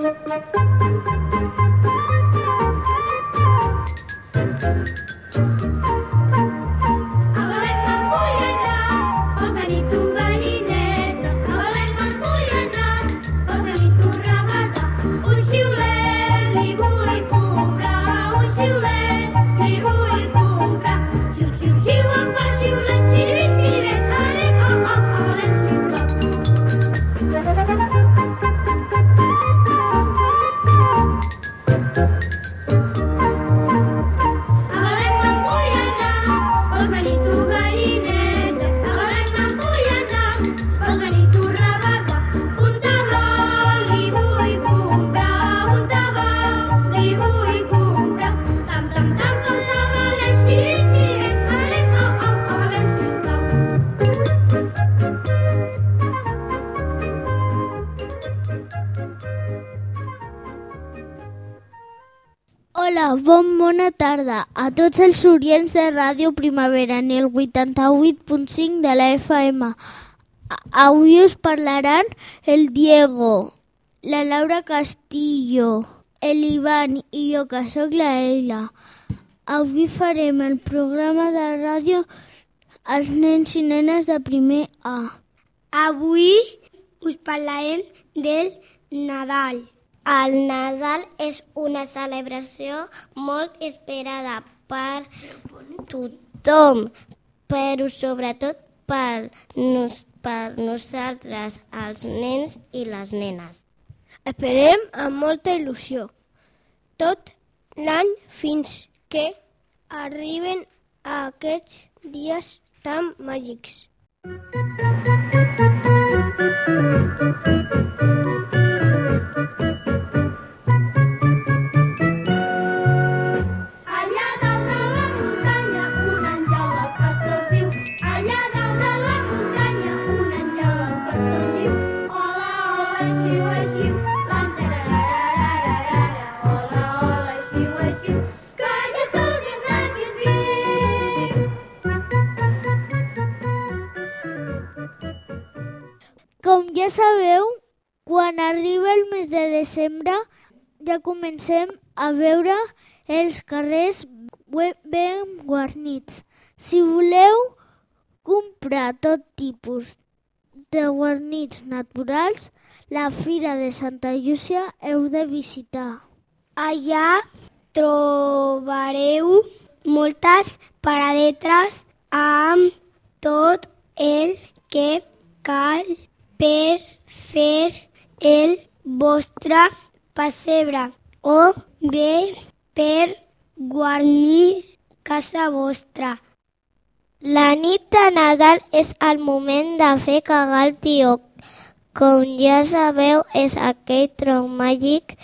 A Hola, bon bona tarda a tots els orients de Ràdio Primavera en el 88.5 de la FM. Avui us parlaran el Diego, la Laura Castillo, el Ivan i jo que sóc la Eila. Avui farem el programa de ràdio als nens i nenes de primer A. Avui us parlarem del Nadal. El Nadal és una celebració molt esperada per tothom, però sobretot per, nos, per nosaltres, els nens i les nenes. Esperem amb molta il·lusió tot l'any fins que arriben aquests dies tan màgics. Allà sabeu, quan arriba el mes de desembre ja comencem a veure els carrers ben guarnits. Si voleu comprar tot tipus de guarnits naturals, la Fira de Santa Llúcia heu de visitar. Allà trobareu moltes paradetres amb tot el que cal per fer el vostre pessebre o bé per guarnir casa vostra. La nit de Nadal és el moment de fer cagar el tió. Com ja sabeu, és aquell tronc màgic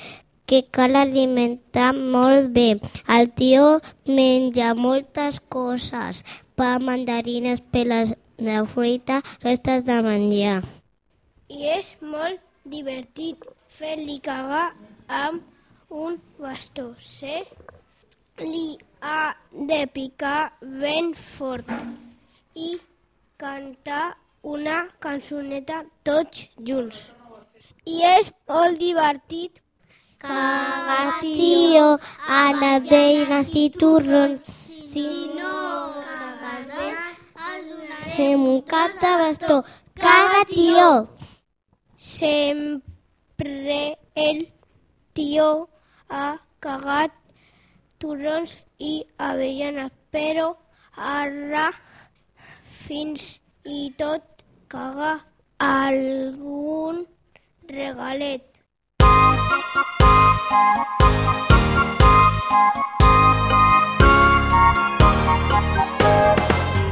que cal alimentar molt bé. El tió menja moltes coses, pa, mandarines, peles de fruita, restes de menjar. I és molt divertit fer-li cagar amb un bastó. Se li ha de picar ben fort i cantar una cançoneta tots junts. I és molt divertit cagar tio, anar veïnes i turrons. Si no cagues bé, fem un cap de bastó. Caga, tio! Sempre el tio ha cagat turrons i avellanes, però ara fins i tot caga algun regalet.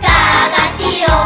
Caga, tio,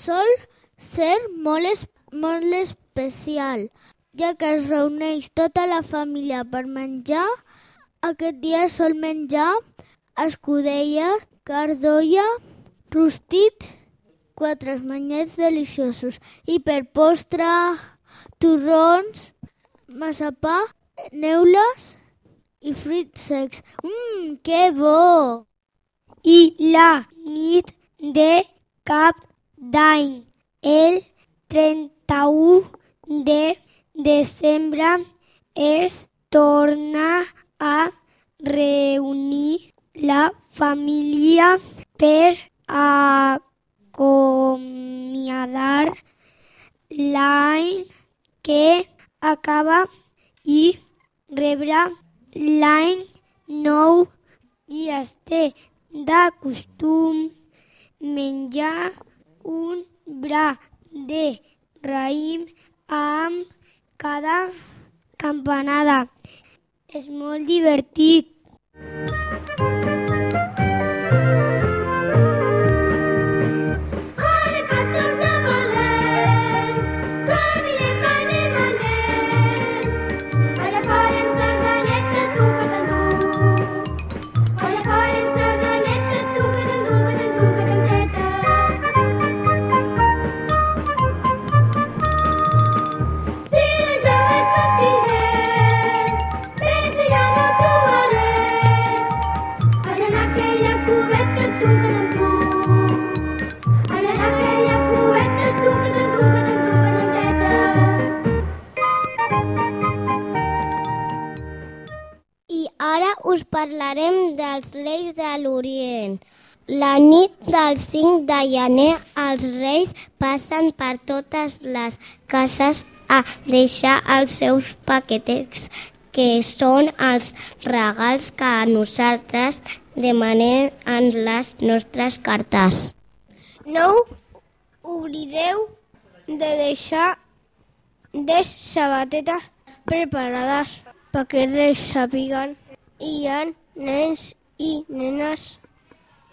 sol ser molt, molt especial, ja que es reuneix tota la família per menjar. Aquest dia sol menjar escudella, cardolla, rostit, quatre esmanyets deliciosos i per postre torrons, massapà, neules i fruits secs. Mmm, que bo! I la nit de cap d'any, el 31 de desembre, es torna a reunir la família per acomiadar l'any que acaba i rebre l'any nou. I es té de costum menjar un bra de raïm amb cada campanada. És molt divertit. Parlarem dels Reis de l'Orient. La nit del 5 de gener, els reis passen per totes les cases a deixar els seus paquetets, que són els regals que nosaltres demanem en les nostres cartes. No oblideu de deixar des sabatetes preparades perquè els reis sàpiguen hi ha nens i nenes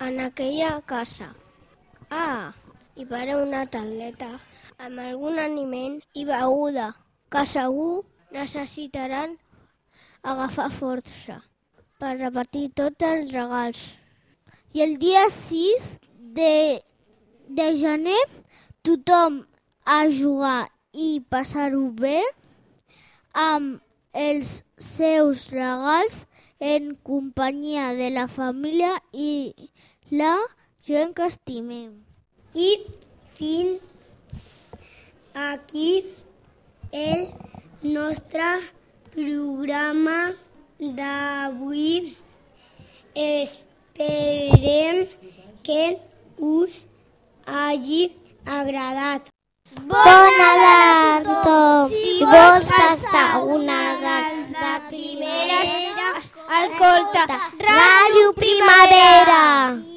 en aquella casa. Ah, i per una tauleta amb algun aliment i beguda que segur necessitaran agafar força per repartir tots els regals. I el dia 6 de, de gener tothom a jugar i passar-ho bé amb els seus regals en companyia de la família i la gent que estimem. I fins aquí el nostre programa d'avui. Esperem que us hagi agradat. Bon Nadal Ràdio Primavera!